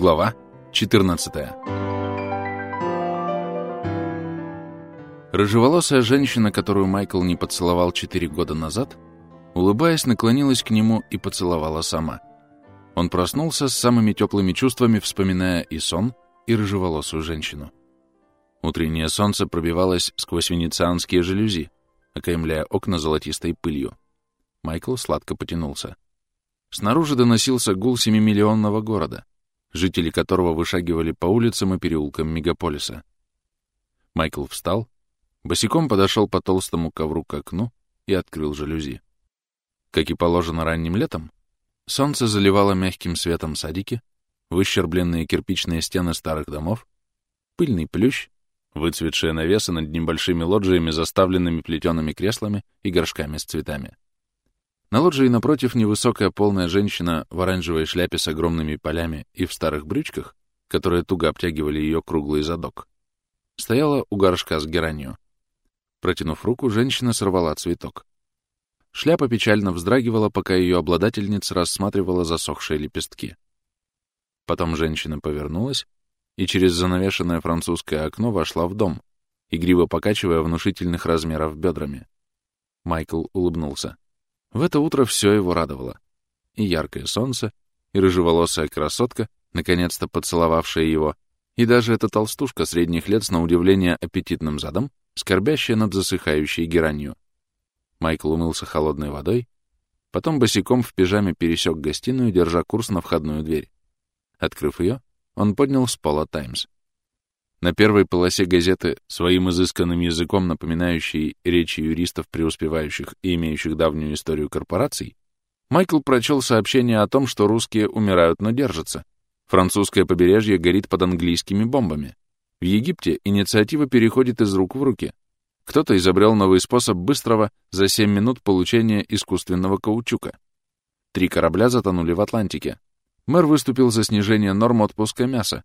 Глава 14 Рыжеволосая женщина, которую Майкл не поцеловал четыре года назад, улыбаясь, наклонилась к нему и поцеловала сама. Он проснулся с самыми теплыми чувствами, вспоминая и сон, и рыжеволосую женщину. Утреннее солнце пробивалось сквозь венецианские жалюзи, окаймляя окна золотистой пылью. Майкл сладко потянулся. Снаружи доносился гул семимиллионного города жители которого вышагивали по улицам и переулкам мегаполиса. Майкл встал, босиком подошел по толстому ковру к окну и открыл жалюзи. Как и положено ранним летом, солнце заливало мягким светом садики, выщербленные кирпичные стены старых домов, пыльный плющ, выцветшие навесы над небольшими лоджиями, заставленными плетеными креслами и горшками с цветами. На лоджии напротив невысокая полная женщина в оранжевой шляпе с огромными полями и в старых брючках, которые туго обтягивали ее круглый задок, стояла у горшка с геранью. Протянув руку, женщина сорвала цветок. Шляпа печально вздрагивала, пока ее обладательница рассматривала засохшие лепестки. Потом женщина повернулась и через занавешенное французское окно вошла в дом, игриво покачивая внушительных размеров бедрами. Майкл улыбнулся. В это утро все его радовало. И яркое солнце, и рыжеволосая красотка, наконец-то поцеловавшая его, и даже эта толстушка средних лет с на удивление аппетитным задом, скорбящая над засыхающей геранью. Майкл умылся холодной водой, потом босиком в пижаме пересек гостиную, держа курс на входную дверь. Открыв ее, он поднял с пола «Таймс». На первой полосе газеты, своим изысканным языком напоминающей речи юристов, преуспевающих и имеющих давнюю историю корпораций, Майкл прочел сообщение о том, что русские умирают, но держатся. Французское побережье горит под английскими бомбами. В Египте инициатива переходит из рук в руки. Кто-то изобрел новый способ быстрого за 7 минут получения искусственного каучука. Три корабля затонули в Атлантике. Мэр выступил за снижение норм отпуска мяса,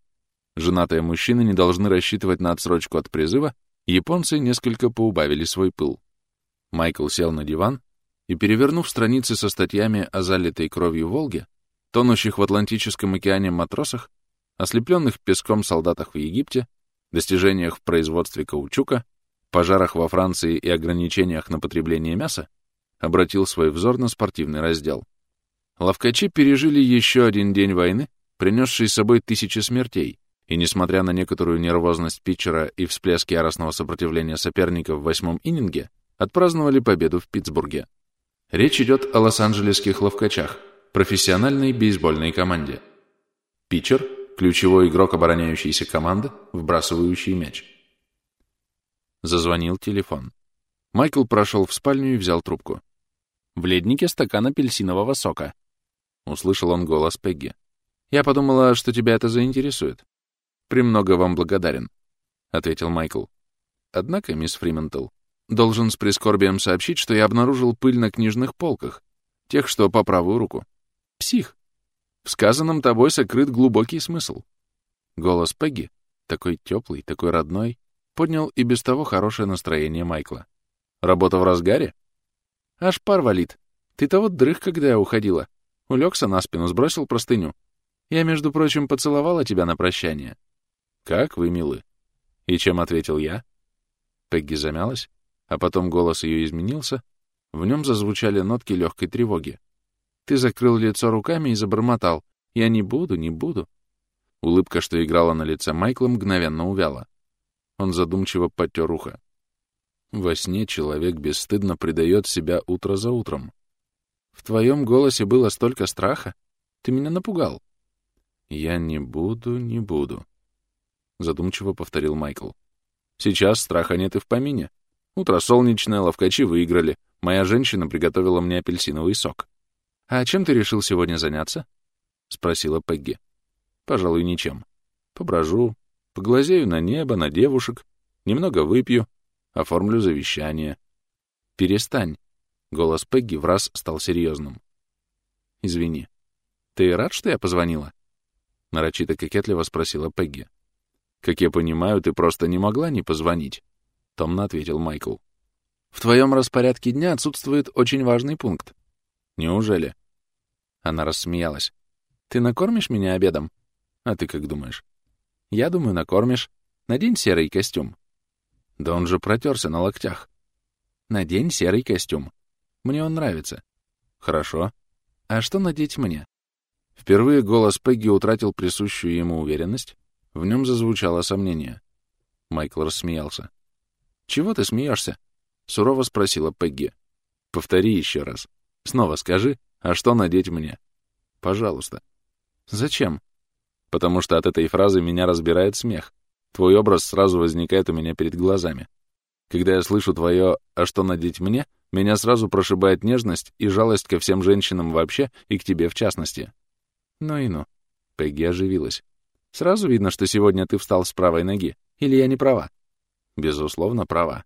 Женатые мужчины не должны рассчитывать на отсрочку от призыва, японцы несколько поубавили свой пыл. Майкл сел на диван и, перевернув страницы со статьями о залитой кровью Волге, тонущих в Атлантическом океане матросах, ослепленных песком солдатах в Египте, достижениях в производстве каучука, пожарах во Франции и ограничениях на потребление мяса, обратил свой взор на спортивный раздел. Ловкачи пережили еще один день войны, принесший с собой тысячи смертей, и, несмотря на некоторую нервозность питчера и всплески яростного сопротивления соперника в восьмом иннинге, отпраздновали победу в Питтсбурге. Речь идет о лос-анджелесских ловкачах, профессиональной бейсбольной команде. Питчер – ключевой игрок обороняющейся команды, вбрасывающий мяч. Зазвонил телефон. Майкл прошел в спальню и взял трубку. «В леднике стакан апельсинового сока», — услышал он голос Пегги. «Я подумала, что тебя это заинтересует». «Премного вам благодарен», — ответил Майкл. «Однако, мисс Фриментл, должен с прискорбием сообщить, что я обнаружил пыль на книжных полках, тех, что по правую руку. Псих. В сказанном тобой сокрыт глубокий смысл». Голос Пегги, такой теплый, такой родной, поднял и без того хорошее настроение Майкла. «Работа в разгаре?» «Аж пар валит. Ты-то вот дрых, когда я уходила. Улегся на спину, сбросил простыню. Я, между прочим, поцеловала тебя на прощание. «Как вы милы!» «И чем ответил я?» Пегги замялась, а потом голос ее изменился, в нем зазвучали нотки легкой тревоги. «Ты закрыл лицо руками и забормотал. Я не буду, не буду». Улыбка, что играла на лице Майкла, мгновенно увяла. Он задумчиво потер ухо. Во сне человек бесстыдно предает себя утро за утром. В твоем голосе было столько страха. Ты меня напугал. Я не буду, не буду. — задумчиво повторил Майкл. «Сейчас страха нет и в помине. Утро солнечное, ловкачи выиграли. Моя женщина приготовила мне апельсиновый сок». «А чем ты решил сегодня заняться?» — спросила Пегги. «Пожалуй, ничем. Поброжу, поглазею на небо, на девушек, немного выпью, оформлю завещание». «Перестань». Голос Пегги в раз стал серьезным. «Извини. Ты рад, что я позвонила?» Нарочито кокетливо спросила Пегги. «Как я понимаю, ты просто не могла не позвонить», — томно ответил Майкл. «В твоем распорядке дня отсутствует очень важный пункт». «Неужели?» Она рассмеялась. «Ты накормишь меня обедом?» А ты как думаешь? Я думаю, накормишь. Надень серый костюм. Да он же протерся на локтях. Надень серый костюм. Мне он нравится. Хорошо. А что надеть мне? Впервые голос Пегги утратил присущую ему уверенность. В нем зазвучало сомнение. Майкл рассмеялся. «Чего ты смеешься?» — сурово спросила Пегги. «Повтори еще раз. Снова скажи, а что надеть мне?» «Пожалуйста». «Зачем?» «Потому что от этой фразы меня разбирает смех. Твой образ сразу возникает у меня перед глазами. Когда я слышу твое «а что надеть мне?», меня сразу прошибает нежность и жалость ко всем женщинам вообще и к тебе в частности. Ну и ну. Пегги оживилась. Сразу видно, что сегодня ты встал с правой ноги. Или я не права? Безусловно, права.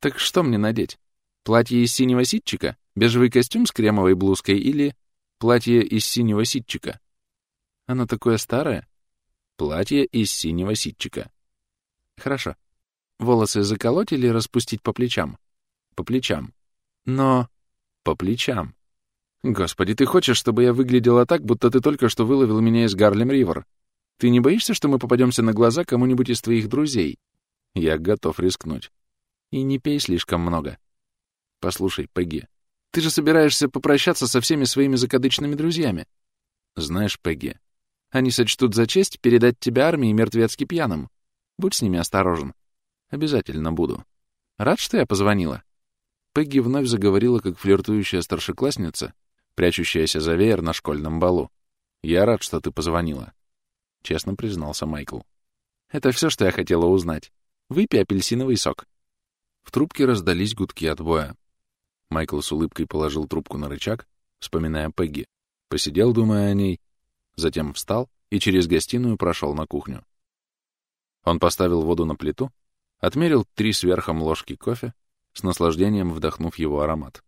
Так что мне надеть? Платье из синего ситчика? Бежевый костюм с кремовой блузкой или платье из синего ситчика? Оно такое старое? Платье из синего ситчика. Хорошо. Волосы заколоть или распустить по плечам? По плечам. Но... По плечам. Господи, ты хочешь, чтобы я выглядела так, будто ты только что выловил меня из Гарлем-Ривер? Ты не боишься, что мы попадемся на глаза кому-нибудь из твоих друзей? Я готов рискнуть. И не пей слишком много. Послушай, Пегги, ты же собираешься попрощаться со всеми своими закадычными друзьями. Знаешь, Пегги, они сочтут за честь передать тебя армии мертвецки пьяным. Будь с ними осторожен. Обязательно буду. Рад, что я позвонила. Пегги вновь заговорила, как флиртующая старшеклассница, прячущаяся за веер на школьном балу. «Я рад, что ты позвонила», — честно признался Майкл. «Это все, что я хотела узнать. Выпей апельсиновый сок». В трубке раздались гудки отбоя. Майкл с улыбкой положил трубку на рычаг, вспоминая Пегги, посидел, думая о ней, затем встал и через гостиную прошел на кухню. Он поставил воду на плиту, отмерил три сверхом ложки кофе, с наслаждением вдохнув его аромат.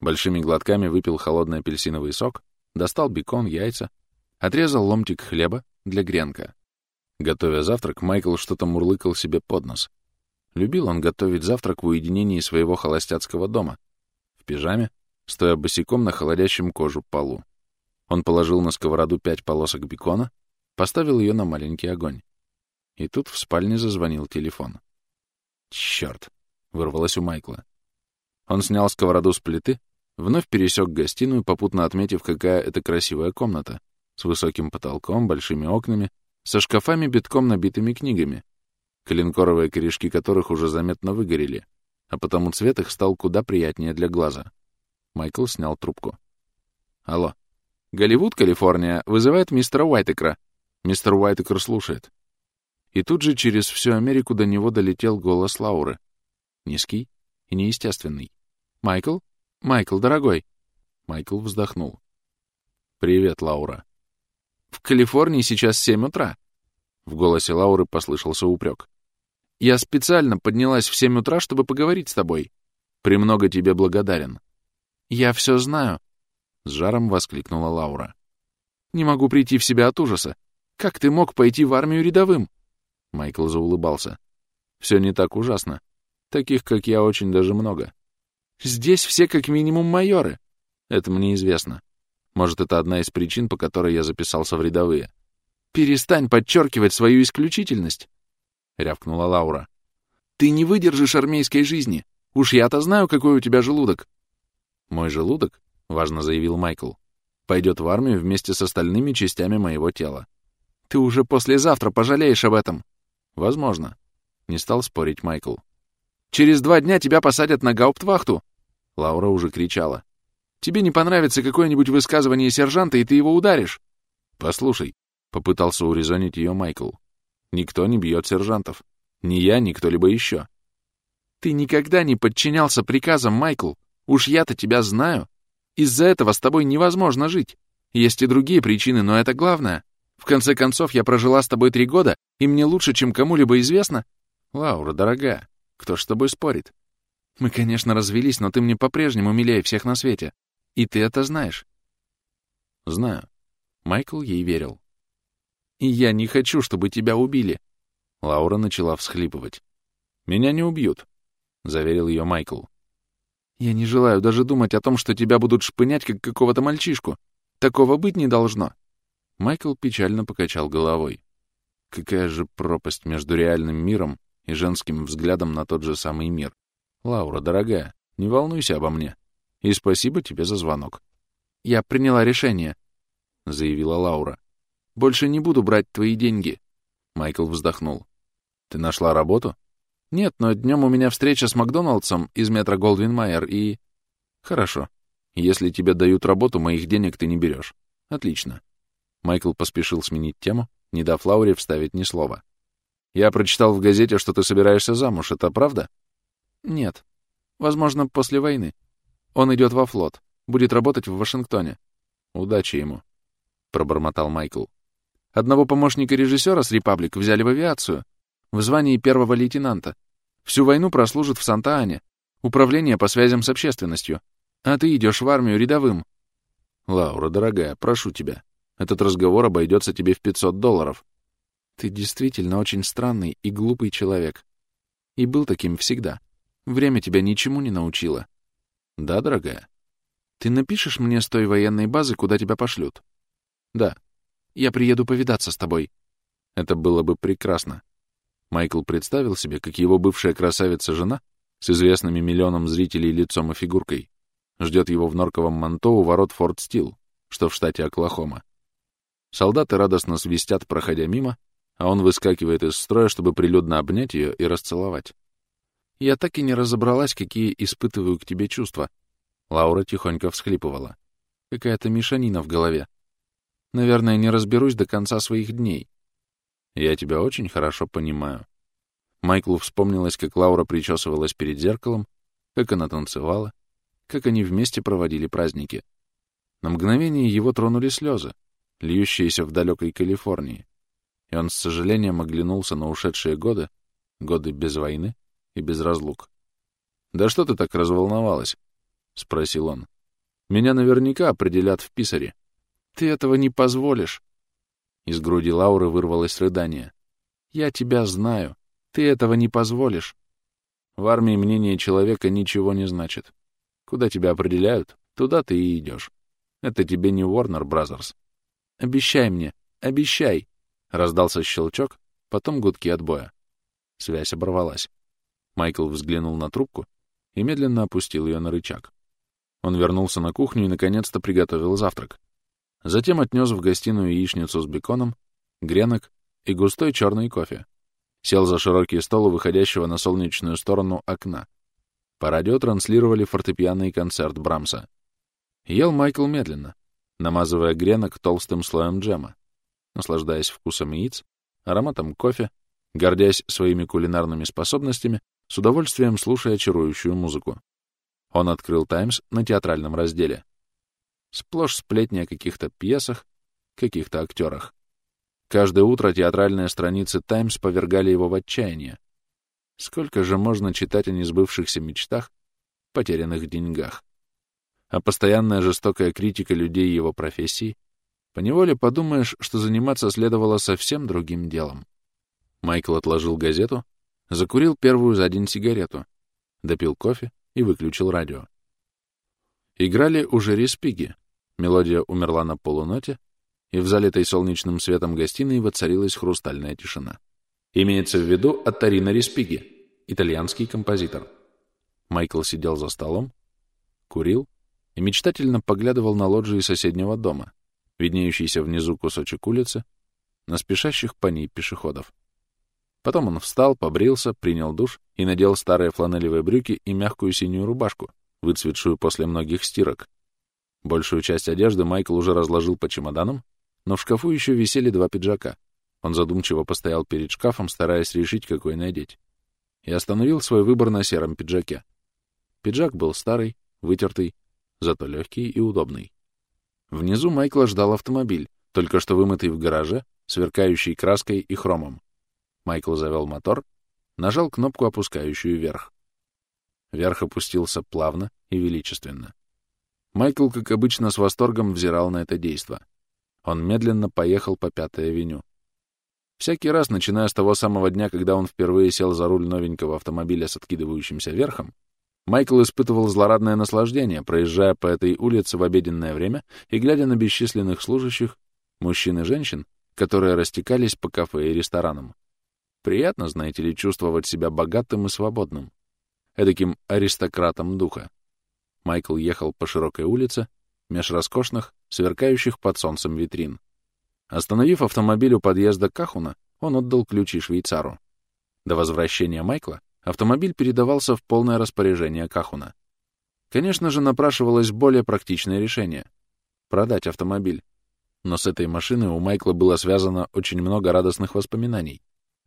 Большими глотками выпил холодный апельсиновый сок, достал бекон, яйца, отрезал ломтик хлеба для гренка. Готовя завтрак, Майкл что-то мурлыкал себе под нос. Любил он готовить завтрак в уединении своего холостяцкого дома, в пижаме, стоя босиком на холодящем кожу полу. Он положил на сковороду пять полосок бекона, поставил ее на маленький огонь. И тут в спальне зазвонил телефон. «Чёрт!» — вырвалось у Майкла. Он снял сковороду с плиты, Вновь пересек гостиную, попутно отметив, какая это красивая комната, с высоким потолком, большими окнами, со шкафами, битком набитыми книгами, коленкоровые корешки которых уже заметно выгорели, а потому цвет их стал куда приятнее для глаза. Майкл снял трубку. «Алло. Голливуд, Калифорния, вызывает мистера Уайтекра. Мистер Уайтекер слушает». И тут же через всю Америку до него долетел голос Лауры. Низкий и неестественный. «Майкл?» «Майкл, дорогой!» Майкл вздохнул. «Привет, Лаура». «В Калифорнии сейчас семь утра». В голосе Лауры послышался упрек. «Я специально поднялась в семь утра, чтобы поговорить с тобой. Премного тебе благодарен». «Я все знаю», — с жаром воскликнула Лаура. «Не могу прийти в себя от ужаса. Как ты мог пойти в армию рядовым?» Майкл заулыбался. «Все не так ужасно. Таких, как я, очень даже много. Здесь все как минимум майоры. Это мне известно. Может, это одна из причин, по которой я записался в рядовые. Перестань подчеркивать свою исключительность, — рявкнула Лаура. Ты не выдержишь армейской жизни. Уж я-то знаю, какой у тебя желудок. Мой желудок, — важно заявил Майкл, — пойдет в армию вместе с остальными частями моего тела. Ты уже послезавтра пожалеешь об этом. Возможно. Не стал спорить Майкл. Через два дня тебя посадят на гауптвахту, Лаура уже кричала. «Тебе не понравится какое-нибудь высказывание сержанта, и ты его ударишь!» «Послушай», — попытался урезонить ее Майкл. «Никто не бьет сержантов. Ни я, ни кто-либо еще». «Ты никогда не подчинялся приказам, Майкл. Уж я-то тебя знаю. Из-за этого с тобой невозможно жить. Есть и другие причины, но это главное. В конце концов, я прожила с тобой три года, и мне лучше, чем кому-либо известно...» «Лаура, дорогая, кто ж с тобой спорит? Мы, конечно, развелись, но ты мне по-прежнему милее всех на свете. И ты это знаешь. Знаю. Майкл ей верил. И я не хочу, чтобы тебя убили. Лаура начала всхлипывать. Меня не убьют, заверил ее Майкл. Я не желаю даже думать о том, что тебя будут шпынять, как какого-то мальчишку. Такого быть не должно. Майкл печально покачал головой. Какая же пропасть между реальным миром и женским взглядом на тот же самый мир. Лаура, дорогая, не волнуйся обо мне. И спасибо тебе за звонок. Я приняла решение, — заявила Лаура. Больше не буду брать твои деньги. Майкл вздохнул. Ты нашла работу? Нет, но днем у меня встреча с Макдоналдсом из метро Голдвин Майер и... Хорошо. Если тебе дают работу, моих денег ты не берешь. Отлично. Майкл поспешил сменить тему, не дав Лауре вставить ни слова. Я прочитал в газете, что ты собираешься замуж. Это правда? Нет. Возможно, после войны. Он идет во флот. Будет работать в Вашингтоне. Удачи ему, — пробормотал Майкл. Одного помощника режиссера с «Репаблик» взяли в авиацию, в звании первого лейтенанта. Всю войну прослужит в Санта-Ане. Управление по связям с общественностью. А ты идешь в армию рядовым. Лаура, дорогая, прошу тебя. Этот разговор обойдется тебе в 500 долларов. Ты действительно очень странный и глупый человек. И был таким всегда. Время тебя ничему не научило. Да, дорогая? Ты напишешь мне с той военной базы, куда тебя пошлют? Да. Я приеду повидаться с тобой. Это было бы прекрасно. Майкл представил себе, как его бывшая красавица-жена с известными миллионом зрителей лицом и фигуркой ждет его в норковом манто у ворот Форт Стил, что в штате Оклахома. Солдаты радостно свистят, проходя мимо, а он выскакивает из строя, чтобы прилюдно обнять ее и расцеловать. «Я так и не разобралась, какие испытываю к тебе чувства». Лаура тихонько всхлипывала. «Какая-то мешанина в голове. Наверное, не разберусь до конца своих дней. Я тебя очень хорошо понимаю. Майклу вспомнилось, как Лаура причесывалась перед зеркалом, как она танцевала, как они вместе проводили праздники. На мгновение его тронули слезы, льющиеся в далекой Калифорнии, и он с сожалением оглянулся на ушедшие годы, годы без войны и без разлук. «Да что ты так разволновалась?» — спросил он. «Меня наверняка определят в писаре». «Ты этого не позволишь», из груди Лауры вырвалось рыдание. «Я тебя знаю. Ты этого не позволишь». В армии мнение человека ничего не значит. Куда тебя определяют, туда ты и идешь. Это тебе не Warner Brothers. «Обещай мне, обещай!» Раздался щелчок, потом гудки отбоя. Связь оборвалась. Майкл взглянул на трубку и медленно опустил ее на рычаг. Он вернулся на кухню и наконец-то приготовил завтрак. Затем отнес в гостиную яичницу с беконом, гренок и густой черный кофе. Сел за широкий стол у выходящего на солнечную сторону окна. По радио транслировали фортепианный концерт Брамса. Ел Майкл медленно, намазывая гренок толстым слоем джема, наслаждаясь вкусом яиц, ароматом кофе, гордясь своими кулинарными способностями, с удовольствием слушая чарующую музыку. Он открыл «Таймс» на театральном разделе. Сплошь сплетни о каких-то пьесах, каких-то актерах. Каждое утро театральные страницы «Таймс» повергали его в отчаяние. Сколько же можно читать о несбывшихся мечтах, потерянных деньгах? А постоянная жестокая критика людей его профессии, поневоле подумаешь, что заниматься следовало совсем другим делом. Майкл отложил газету, закурил первую за день сигарету, допил кофе и выключил радио. Играли уже респиги, Мелодия умерла на полуноте, и в залитой солнечным светом гостиной воцарилась хрустальная тишина. Имеется в виду Аттарина Респиги, итальянский композитор. Майкл сидел за столом, курил и мечтательно поглядывал на лоджии соседнего дома, виднеющийся внизу кусочек улицы, на спешащих по ней пешеходов. Потом он встал, побрился, принял душ и надел старые фланелевые брюки и мягкую синюю рубашку, выцветшую после многих стирок, Большую часть одежды Майкл уже разложил по чемоданам, но в шкафу еще висели два пиджака. Он задумчиво постоял перед шкафом, стараясь решить, какой надеть. И остановил свой выбор на сером пиджаке. Пиджак был старый, вытертый, зато легкий и удобный. Внизу Майкла ждал автомобиль, только что вымытый в гараже, сверкающий краской и хромом. Майкл завел мотор, нажал кнопку, опускающую вверх. Вверх опустился плавно и величественно. Майкл, как обычно, с восторгом взирал на это действо. Он медленно поехал по Пятой авеню. Всякий раз, начиная с того самого дня, когда он впервые сел за руль новенького автомобиля с откидывающимся верхом, Майкл испытывал злорадное наслаждение, проезжая по этой улице в обеденное время и глядя на бесчисленных служащих, Мужчин и женщин, которые растекались по кафе и ресторанам. Приятно, знаете ли, чувствовать себя богатым и свободным. Эдаким аристократом духа. Майкл ехал по широкой улице, меж роскошных, сверкающих под солнцем витрин. Остановив автомобиль у подъезда Кахуна, он отдал ключи швейцару. До возвращения Майкла автомобиль передавался в полное распоряжение Кахуна. Конечно же, напрашивалось более практичное решение — продать автомобиль. Но с этой машиной у Майкла было связано очень много радостных воспоминаний.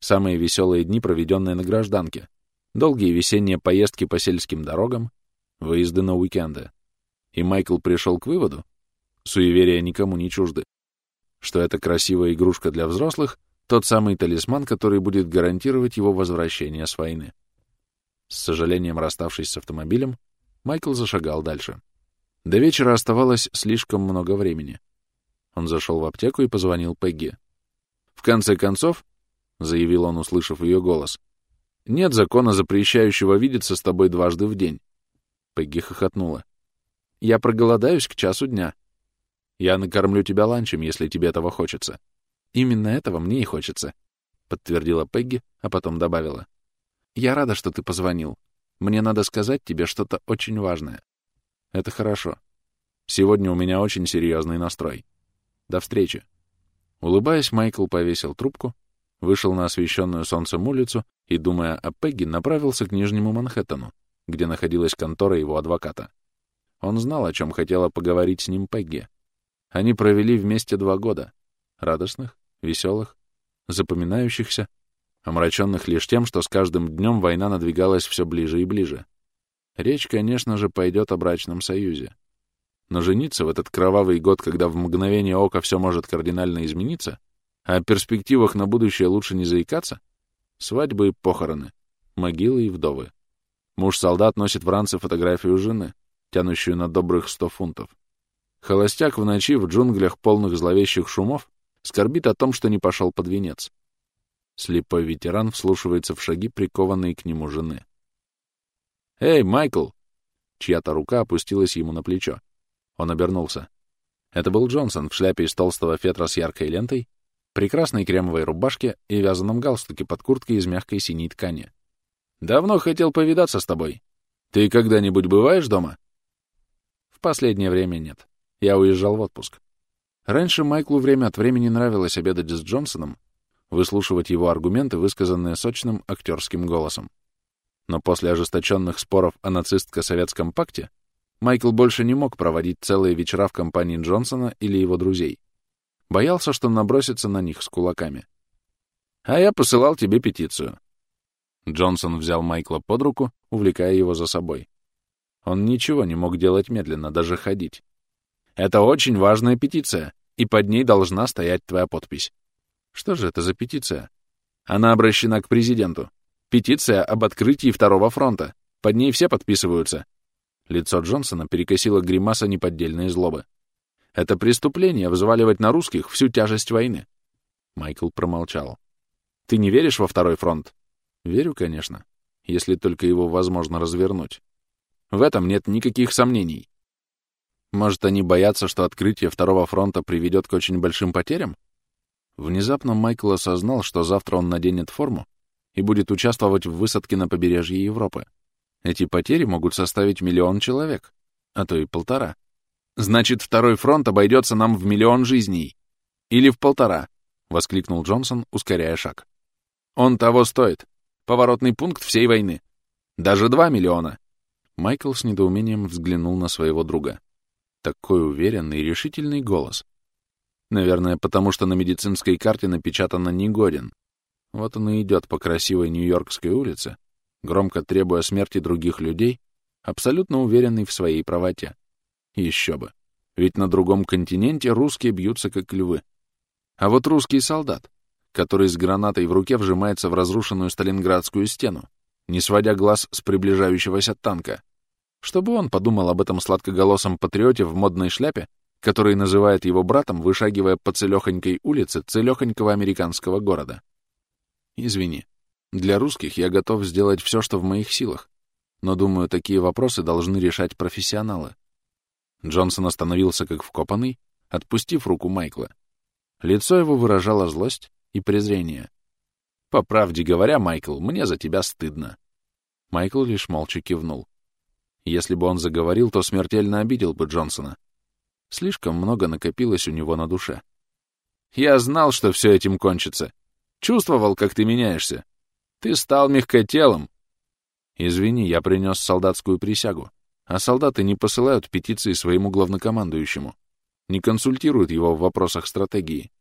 Самые веселые дни, проведенные на гражданке, долгие весенние поездки по сельским дорогам, выезды на уикенды. И Майкл пришел к выводу, суеверия никому не чужды, что эта красивая игрушка для взрослых — тот самый талисман, который будет гарантировать его возвращение с войны. С сожалением расставшись с автомобилем, Майкл зашагал дальше. До вечера оставалось слишком много времени. Он зашел в аптеку и позвонил Пегги. «В конце концов», — заявил он, услышав ее голос, — «нет закона, запрещающего видеться с тобой дважды в день». Пегги хохотнула. «Я проголодаюсь к часу дня. Я накормлю тебя ланчем, если тебе этого хочется». «Именно этого мне и хочется», — подтвердила Пегги, а потом добавила. «Я рада, что ты позвонил. Мне надо сказать тебе что-то очень важное». «Это хорошо. Сегодня у меня очень серьезный настрой. До встречи». Улыбаясь, Майкл повесил трубку, вышел на освещенную солнцем улицу и, думая о Пегги, направился к Нижнему Манхэттену, где находилась контора его адвоката. Он знал, о чем хотела поговорить с ним Пегги. Они провели вместе два года. Радостных, веселых, запоминающихся, омраченных лишь тем, что с каждым днем война надвигалась все ближе и ближе. Речь, конечно же, пойдет о брачном союзе. Но жениться в этот кровавый год, когда в мгновение ока все может кардинально измениться, о перспективах на будущее лучше не заикаться, свадьбы и похороны, могилы и вдовы. Муж-солдат носит в ранце фотографию жены, тянущую на добрых сто фунтов. Холостяк в ночи в джунглях, полных зловещих шумов, скорбит о том, что не пошел под венец. Слепой ветеран вслушивается в шаги, прикованные к нему жены. «Эй, Майкл!» Чья-то рука опустилась ему на плечо. Он обернулся. Это был Джонсон в шляпе из толстого фетра с яркой лентой, прекрасной кремовой рубашке и вязаном галстуке под курткой из мягкой синей ткани. «Давно хотел повидаться с тобой. Ты когда-нибудь бываешь дома?» «В последнее время нет. Я уезжал в отпуск. Раньше Майклу время от времени нравилось обедать с Джонсоном, выслушивать его аргументы, высказанные сочным актерским голосом. Но после ожесточенных споров о нацистско-советском пакте Майкл больше не мог проводить целые вечера в компании Джонсона или его друзей. Боялся, что набросится на них с кулаками. «А я посылал тебе петицию». Джонсон взял Майкла под руку, увлекая его за собой. Он ничего не мог делать медленно, даже ходить. «Это очень важная петиция, и под ней должна стоять твоя подпись». «Что же это за петиция?» «Она обращена к президенту. Петиция об открытии Второго фронта. Под ней все подписываются. Лицо Джонсона перекосило гримаса неподдельной злобы. «Это преступление — взваливать на русских всю тяжесть войны». Майкл промолчал. «Ты не веришь во второй фронт?» «Верю, конечно, если только его возможно развернуть. В этом нет никаких сомнений. Может, они боятся, что открытие второго фронта приведет к очень большим потерям?» Внезапно Майкл осознал, что завтра он наденет форму и будет участвовать в высадке на побережье Европы. Эти потери могут составить миллион человек, а то и полтора. Значит, второй фронт обойдется нам в миллион жизней. Или в полтора, — воскликнул Джонсон, ускоряя шаг. Он того стоит. Поворотный пункт всей войны. Даже два миллиона. Майкл с недоумением взглянул на своего друга. Такой уверенный и решительный голос. Наверное, потому что на медицинской карте напечатано «негоден». Вот он и идет по красивой Нью-Йоркской улице, громко требуя смерти других людей, абсолютно уверенный в своей правоте. Еще бы. Ведь на другом континенте русские бьются как львы. А вот русский солдат, который с гранатой в руке вжимается в разрушенную Сталинградскую стену, не сводя глаз с приближающегося танка. Чтобы он подумал об этом сладкоголосом патриоте в модной шляпе, который называет его братом, вышагивая по целехонькой улице целехонького американского города. Извини, для русских я готов сделать все, что в моих силах. Но, думаю, такие вопросы должны решать профессионалы. Джонсон остановился как вкопанный, отпустив руку Майкла. Лицо его выражало злость и презрение. «По правде говоря, Майкл, мне за тебя стыдно». Майкл лишь молча кивнул. Если бы он заговорил, то смертельно обидел бы Джонсона. Слишком много накопилось у него на душе. «Я знал, что все этим кончится. Чувствовал, как ты меняешься. Ты стал мягкотелым». «Извини, я принес солдатскую присягу. А солдаты не посылают петиции своему главнокомандующему. Не консультируют его в вопросах стратегии.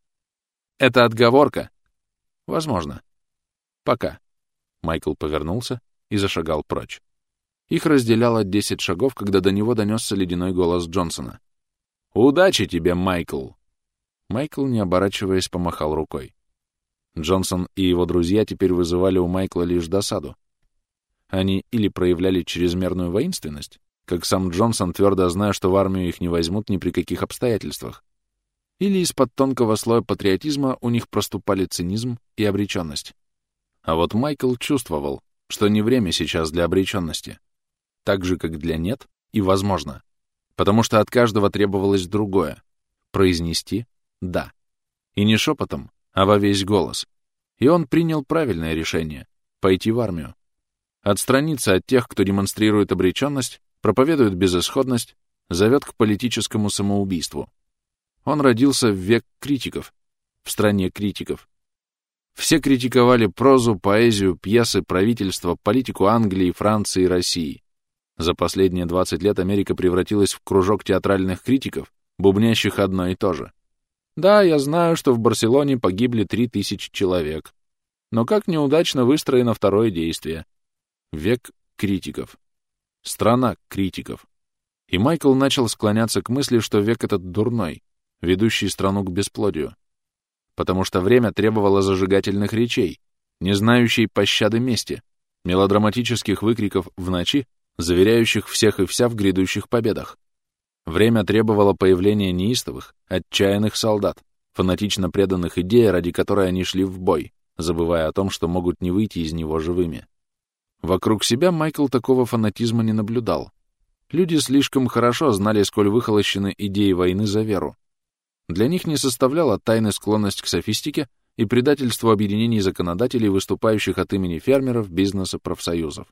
Это отговорка? Возможно. Пока. Майкл повернулся и зашагал прочь. Их разделяло десять шагов, когда до него донесся ледяной голос Джонсона. «Удачи тебе, Майкл!» Майкл, не оборачиваясь, помахал рукой. Джонсон и его друзья теперь вызывали у Майкла лишь досаду. Они или проявляли чрезмерную воинственность, как сам Джонсон, твердо зная, что в армию их не возьмут ни при каких обстоятельствах, или из-под тонкого слоя патриотизма у них проступали цинизм и обреченность. А вот Майкл чувствовал, что не время сейчас для обреченности, так же, как для «нет» и «возможно», потому что от каждого требовалось другое — произнести «да». И не шепотом, а во весь голос. И он принял правильное решение — пойти в армию. Отстраниться от тех, кто демонстрирует обреченность, проповедует безысходность, зовет к политическому самоубийству. Он родился в век критиков, в стране критиков. Все критиковали прозу, поэзию, пьесы, правительство, политику Англии, Франции и России. За последние 20 лет Америка превратилась в кружок театральных критиков, бубнящих одно и то же. Да, я знаю, что в Барселоне погибли 3000 человек. Но как неудачно выстроено второе действие. Век критиков. Страна критиков. И Майкл начал склоняться к мысли, что век этот дурной, ведущий страну к бесплодию. Потому что время требовало зажигательных речей, не знающей пощады мести, мелодраматических выкриков в ночи, заверяющих всех и вся в грядущих победах. Время требовало появления неистовых, отчаянных солдат, фанатично преданных идее, ради которой они шли в бой, забывая о том, что могут не выйти из него живыми. Вокруг себя Майкл такого фанатизма не наблюдал. Люди слишком хорошо знали, сколь выхолощены идеи войны за веру. Для них не составляла тайны склонность к софистике и предательству объединений законодателей, выступающих от имени фермеров, бизнеса, профсоюзов.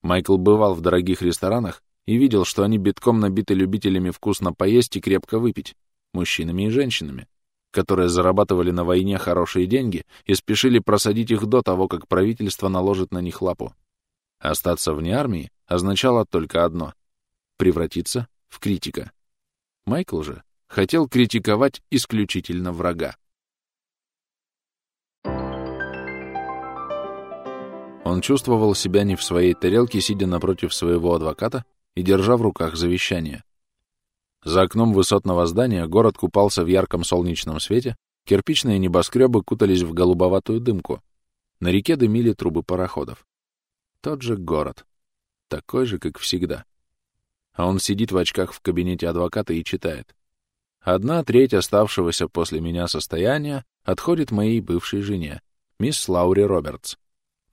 Майкл бывал в дорогих ресторанах и видел, что они битком набиты любителями вкусно поесть и крепко выпить, мужчинами и женщинами, которые зарабатывали на войне хорошие деньги и спешили просадить их до того, как правительство наложит на них лапу. Остаться вне армии означало только одно — превратиться в критика. Майкл же хотел критиковать исключительно врага. Он чувствовал себя не в своей тарелке, сидя напротив своего адвоката и держа в руках завещание. За окном высотного здания город купался в ярком солнечном свете, кирпичные небоскребы кутались в голубоватую дымку, на реке дымили трубы пароходов. Тот же город. Такой же, как всегда. А он сидит в очках в кабинете адвоката и читает. Одна треть оставшегося после меня состояния отходит моей бывшей жене, мисс Лаури Робертс.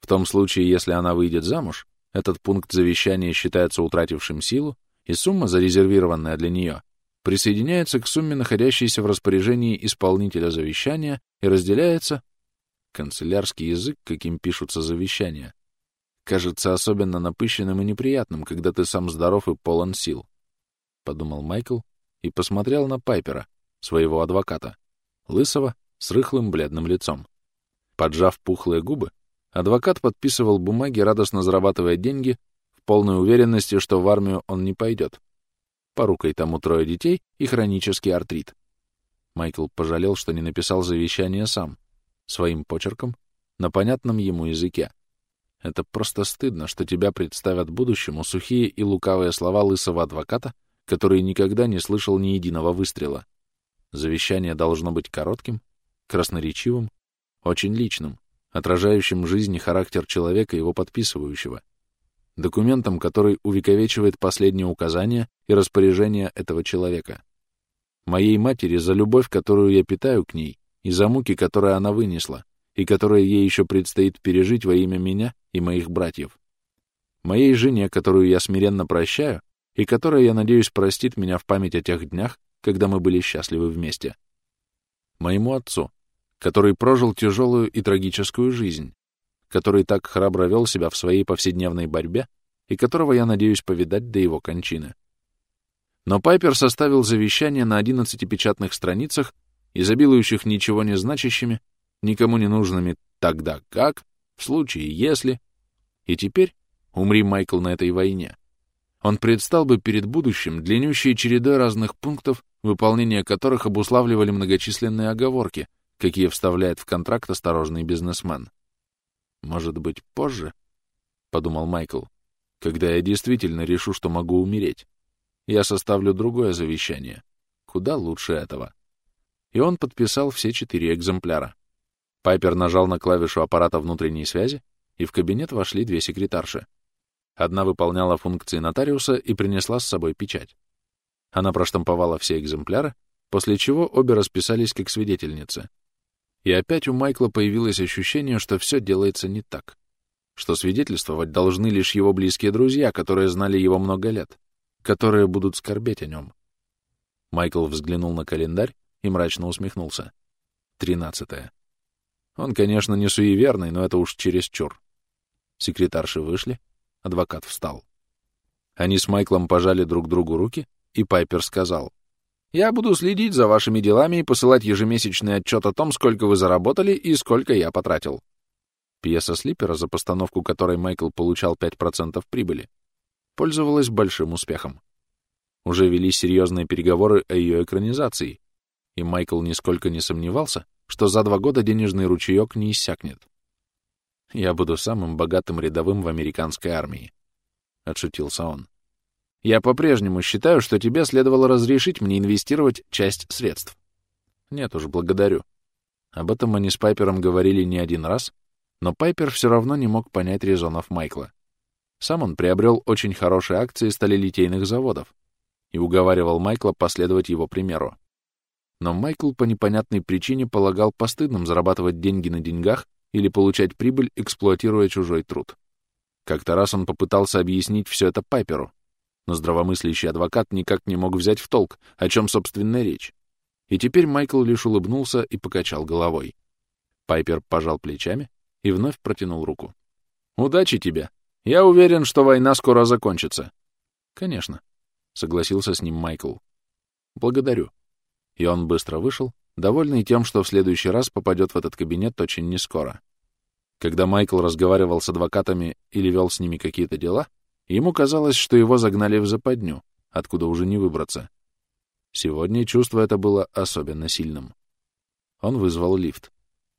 В том случае, если она выйдет замуж, этот пункт завещания считается утратившим силу, и сумма, зарезервированная для нее, присоединяется к сумме, находящейся в распоряжении исполнителя завещания, и разделяется канцелярский язык, каким пишутся завещания, кажется особенно напыщенным и неприятным, когда ты сам здоров и полон сил. Подумал Майкл и посмотрел на Пайпера, своего адвоката, лысого, с рыхлым бледным лицом. Поджав пухлые губы, адвокат подписывал бумаги, радостно зарабатывая деньги, в полной уверенности, что в армию он не пойдет. Порукой тому трое детей и хронический артрит. Майкл пожалел, что не написал завещание сам, своим почерком, на понятном ему языке. Это просто стыдно, что тебя представят будущему сухие и лукавые слова лысого адвоката, который никогда не слышал ни единого выстрела. Завещание должно быть коротким, красноречивым, очень личным, отражающим жизнь и характер человека, его подписывающего. Документом, который увековечивает последние указания и распоряжения этого человека. Моей матери за любовь, которую я питаю к ней, и за муки, которые она вынесла, и которые ей еще предстоит пережить во имя меня и моих братьев. Моей жене, которую я смиренно прощаю, и которая, я надеюсь, простит меня в память о тех днях, когда мы были счастливы вместе. Моему отцу, который прожил тяжелую и трагическую жизнь, который так храбро вел себя в своей повседневной борьбе и которого я надеюсь повидать до его кончины. Но Пайпер составил завещание на 11 печатных страницах, изобилующих ничего не значащими, никому не нужными «тогда как», «в случае если». И теперь, умри Майкл на этой войне, он предстал бы перед будущим длиннющей чередой разных пунктов, выполнение которых обуславливали многочисленные оговорки, какие вставляет в контракт осторожный бизнесмен. «Может быть, позже?» — подумал Майкл. «Когда я действительно решу, что могу умереть, я составлю другое завещание, куда лучше этого». И он подписал все четыре экземпляра. Пайпер нажал на клавишу аппарата внутренней связи, и в кабинет вошли две секретарши. Одна выполняла функции нотариуса и принесла с собой печать. Она проштамповала все экземпляры, после чего обе расписались как свидетельницы. И опять у Майкла появилось ощущение, что все делается не так, что свидетельствовать должны лишь его близкие друзья, которые знали его много лет, которые будут скорбеть о нем. Майкл взглянул на календарь и мрачно усмехнулся. Тринадцатое. Он, конечно, не суеверный, но это уж чересчур. Секретарши вышли, Адвокат встал. Они с Майклом пожали друг другу руки, и Пайпер сказал, «Я буду следить за вашими делами и посылать ежемесячный отчет о том, сколько вы заработали и сколько я потратил». Пьеса Слипера, за постановку которой Майкл получал 5% прибыли, пользовалась большим успехом. Уже велись серьезные переговоры о ее экранизации, и Майкл нисколько не сомневался, что за два года денежный ручеек не иссякнет. Я буду самым богатым рядовым в американской армии. Отшутился он. Я по-прежнему считаю, что тебе следовало разрешить мне инвестировать часть средств. Нет уж, благодарю. Об этом они с Пайпером говорили не один раз, но Пайпер все равно не мог понять резонов Майкла. Сам он приобрел очень хорошие акции сталелитейных заводов и уговаривал Майкла последовать его примеру. Но Майкл по непонятной причине полагал постыдным зарабатывать деньги на деньгах или получать прибыль, эксплуатируя чужой труд. Как-то раз он попытался объяснить все это Пайперу, но здравомыслящий адвокат никак не мог взять в толк, о чем, собственно, речь. И теперь Майкл лишь улыбнулся и покачал головой. Пайпер пожал плечами и вновь протянул руку. «Удачи тебе! Я уверен, что война скоро закончится». «Конечно», — согласился с ним Майкл. «Благодарю». И он быстро вышел, довольный тем, что в следующий раз попадет в этот кабинет очень нескоро. Когда Майкл разговаривал с адвокатами или вел с ними какие-то дела, ему казалось, что его загнали в западню, откуда уже не выбраться. Сегодня чувство это было особенно сильным. Он вызвал лифт.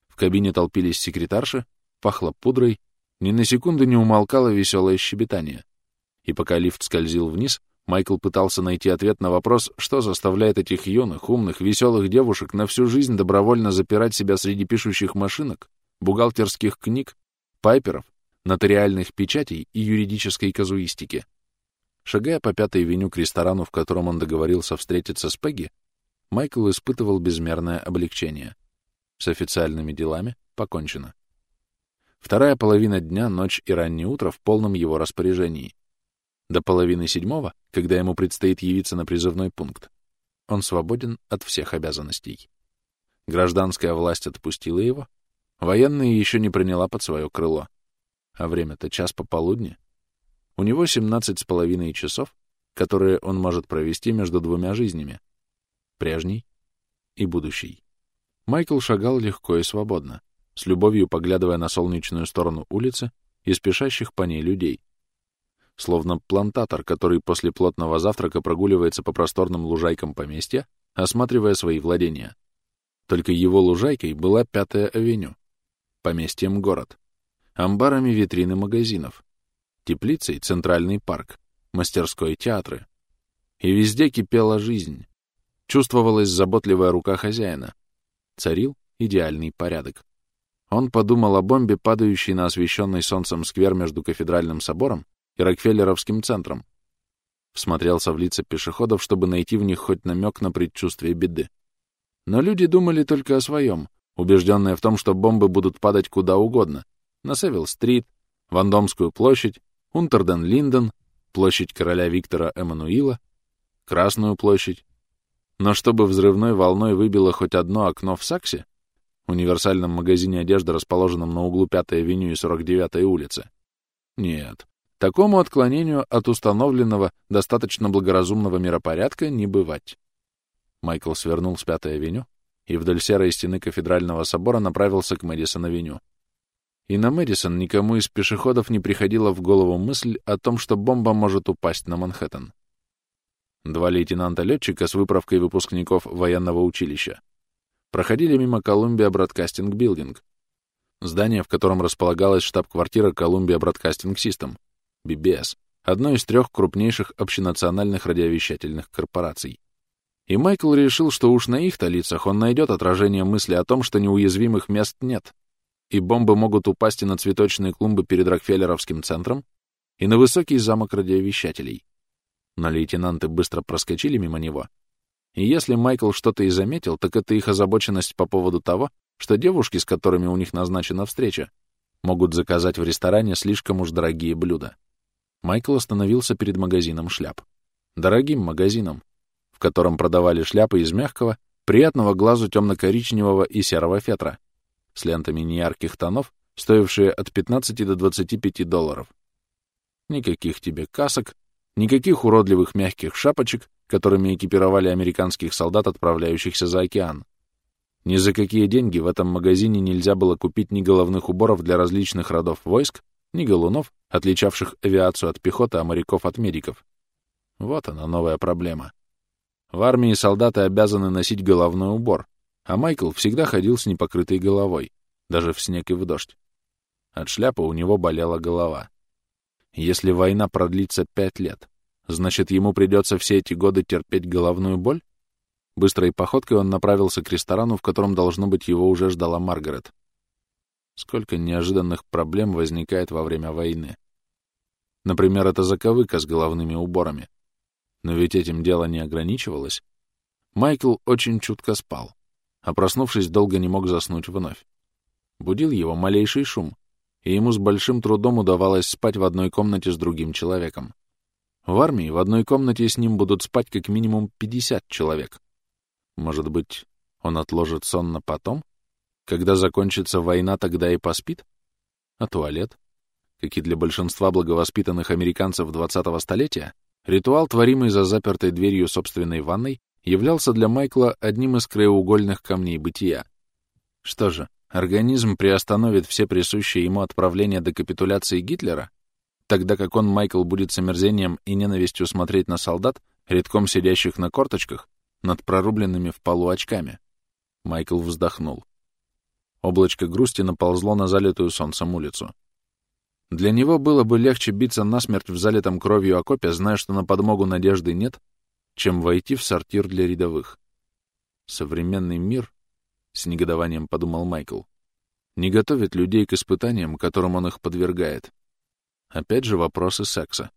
В кабине толпились секретарши, пахло пудрой, ни на секунду не умолкало веселое щебетание. И пока лифт скользил вниз, Майкл пытался найти ответ на вопрос, что заставляет этих юных, умных, веселых девушек на всю жизнь добровольно запирать себя среди пишущих машинок, бухгалтерских книг, пайперов, нотариальных печатей и юридической казуистики. Шагая по пятой веню к ресторану, в котором он договорился встретиться с Пегги, Майкл испытывал безмерное облегчение. С официальными делами покончено. Вторая половина дня, ночь и раннее утро в полном его распоряжении. До половины седьмого, когда ему предстоит явиться на призывной пункт, он свободен от всех обязанностей. Гражданская власть отпустила его, военная еще не приняла под свое крыло. А время-то час пополудни. У него семнадцать с половиной часов, которые он может провести между двумя жизнями — прежней и будущей. Майкл шагал легко и свободно, с любовью поглядывая на солнечную сторону улицы и спешащих по ней людей, словно плантатор, который после плотного завтрака прогуливается по просторным лужайкам поместья, осматривая свои владения. Только его лужайкой была Пятая авеню, поместьем город, амбарами витрины магазинов, теплицей центральный парк, мастерской театры. И везде кипела жизнь. Чувствовалась заботливая рука хозяина. Царил идеальный порядок. Он подумал о бомбе, падающей на освещенный солнцем сквер между кафедральным собором и Рокфеллеровским центром. Всмотрелся в лица пешеходов, чтобы найти в них хоть намек на предчувствие беды. Но люди думали только о своем, убежденные в том, что бомбы будут падать куда угодно. На Севилл-стрит, Вандомскую площадь, Унтерден-Линден, площадь короля Виктора Эммануила, Красную площадь. Но чтобы взрывной волной выбило хоть одно окно в Саксе, универсальном магазине одежды, расположенном на углу 5-й авеню и 49-й улицы, нет, такому отклонению от установленного достаточно благоразумного миропорядка не бывать. Майкл свернул с 5-й авеню и вдоль серой стены кафедрального собора направился к Мэдисон-авеню. И на Мэдисон никому из пешеходов не приходила в голову мысль о том, что бомба может упасть на Манхэттен. Два лейтенанта-летчика с выправкой выпускников военного училища проходили мимо Columbia Broadcasting Building, здание, в котором располагалась штаб-квартира Columbia Broadcasting System, BBS, одной из трех крупнейших общенациональных радиовещательных корпораций. И Майкл решил, что уж на их-то лицах он найдет отражение мысли о том, что неуязвимых мест нет, и бомбы могут упасть и на цветочные клумбы перед Рокфеллеровским центром, и на высокий замок радиовещателей но лейтенанты быстро проскочили мимо него. И если Майкл что-то и заметил, так это их озабоченность по поводу того, что девушки, с которыми у них назначена встреча, могут заказать в ресторане слишком уж дорогие блюда. Майкл остановился перед магазином шляп. Дорогим магазином, в котором продавали шляпы из мягкого, приятного глазу темно-коричневого и серого фетра, с лентами неярких тонов, стоившие от 15 до 25 долларов. Никаких тебе касок, Никаких уродливых мягких шапочек, которыми экипировали американских солдат, отправляющихся за океан. Ни за какие деньги в этом магазине нельзя было купить ни головных уборов для различных родов войск, ни галунов, отличавших авиацию от пехоты, а моряков от медиков. Вот она, новая проблема. В армии солдаты обязаны носить головной убор, а Майкл всегда ходил с непокрытой головой, даже в снег и в дождь. От шляпы у него болела голова. Если война продлится пять лет, значит, ему придется все эти годы терпеть головную боль? Быстрой походкой он направился к ресторану, в котором, должно быть, его уже ждала Маргарет. Сколько неожиданных проблем возникает во время войны. Например, эта заковыка с головными уборами. Но ведь этим дело не ограничивалось. Майкл очень чутко спал, а проснувшись, долго не мог заснуть вновь. Будил его малейший шум, и ему с большим трудом удавалось спать в одной комнате с другим человеком. В армии в одной комнате с ним будут спать как минимум 50 человек. Может быть, он отложит сон на потом? Когда закончится война, тогда и поспит? А туалет? Как и для большинства благовоспитанных американцев 20-го столетия, ритуал, творимый за запертой дверью собственной ванной, являлся для Майкла одним из краеугольных камней бытия. Что же, Организм приостановит все присущие ему отправления до капитуляции Гитлера, тогда как он, Майкл, будет с омерзением и ненавистью смотреть на солдат, редком сидящих на корточках, над прорубленными в полу очками. Майкл вздохнул. Облачко грусти наползло на залитую солнцем улицу. Для него было бы легче биться насмерть в залитом кровью окопе, зная, что на подмогу надежды нет, чем войти в сортир для рядовых. Современный мир — с негодованием подумал Майкл. Не готовит людей к испытаниям, которым он их подвергает. Опять же вопросы секса.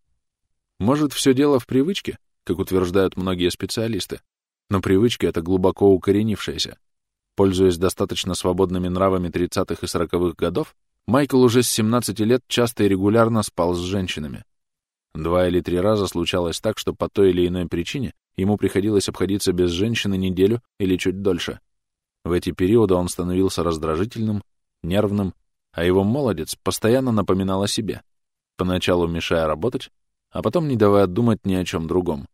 Может, все дело в привычке, как утверждают многие специалисты, но привычка — это глубоко укоренившаяся. Пользуясь достаточно свободными нравами 30-х и 40-х годов, Майкл уже с 17 лет часто и регулярно спал с женщинами. Два или три раза случалось так, что по той или иной причине ему приходилось обходиться без женщины неделю или чуть дольше — в эти периоды он становился раздражительным, нервным, а его молодец постоянно напоминал о себе, поначалу мешая работать, а потом не давая думать ни о чем другом.